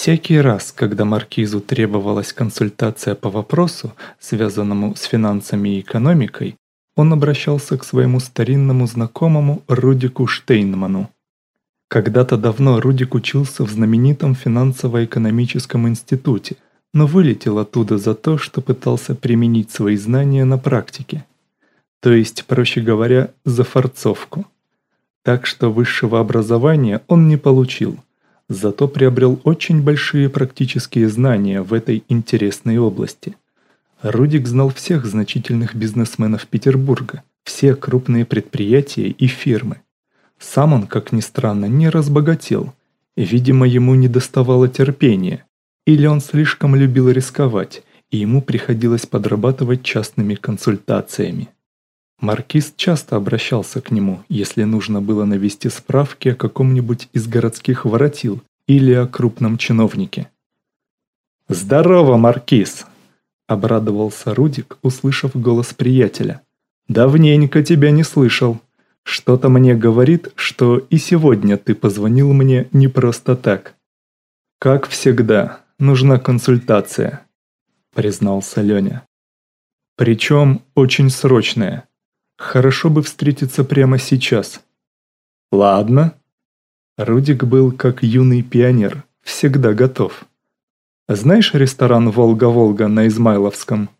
Всякий раз, когда маркизу требовалась консультация по вопросу, связанному с финансами и экономикой, он обращался к своему старинному знакомому Рудику Штейнману. Когда-то давно Рудик учился в знаменитом финансово-экономическом институте, но вылетел оттуда за то, что пытался применить свои знания на практике. То есть, проще говоря, за форцовку. Так что высшего образования он не получил – зато приобрел очень большие практические знания в этой интересной области. Рудик знал всех значительных бизнесменов Петербурга, все крупные предприятия и фирмы. Сам он, как ни странно, не разбогател, видимо, ему не доставало терпения, или он слишком любил рисковать, и ему приходилось подрабатывать частными консультациями. Маркиз часто обращался к нему, если нужно было навести справки о каком-нибудь из городских воротил или о крупном чиновнике. «Здорово, Маркиз!» – обрадовался Рудик, услышав голос приятеля. «Давненько тебя не слышал. Что-то мне говорит, что и сегодня ты позвонил мне не просто так. Как всегда, нужна консультация», – признался Леня. «Причем очень срочная». Хорошо бы встретиться прямо сейчас. Ладно. Рудик был как юный пионер, всегда готов. Знаешь ресторан «Волга-Волга» на Измайловском?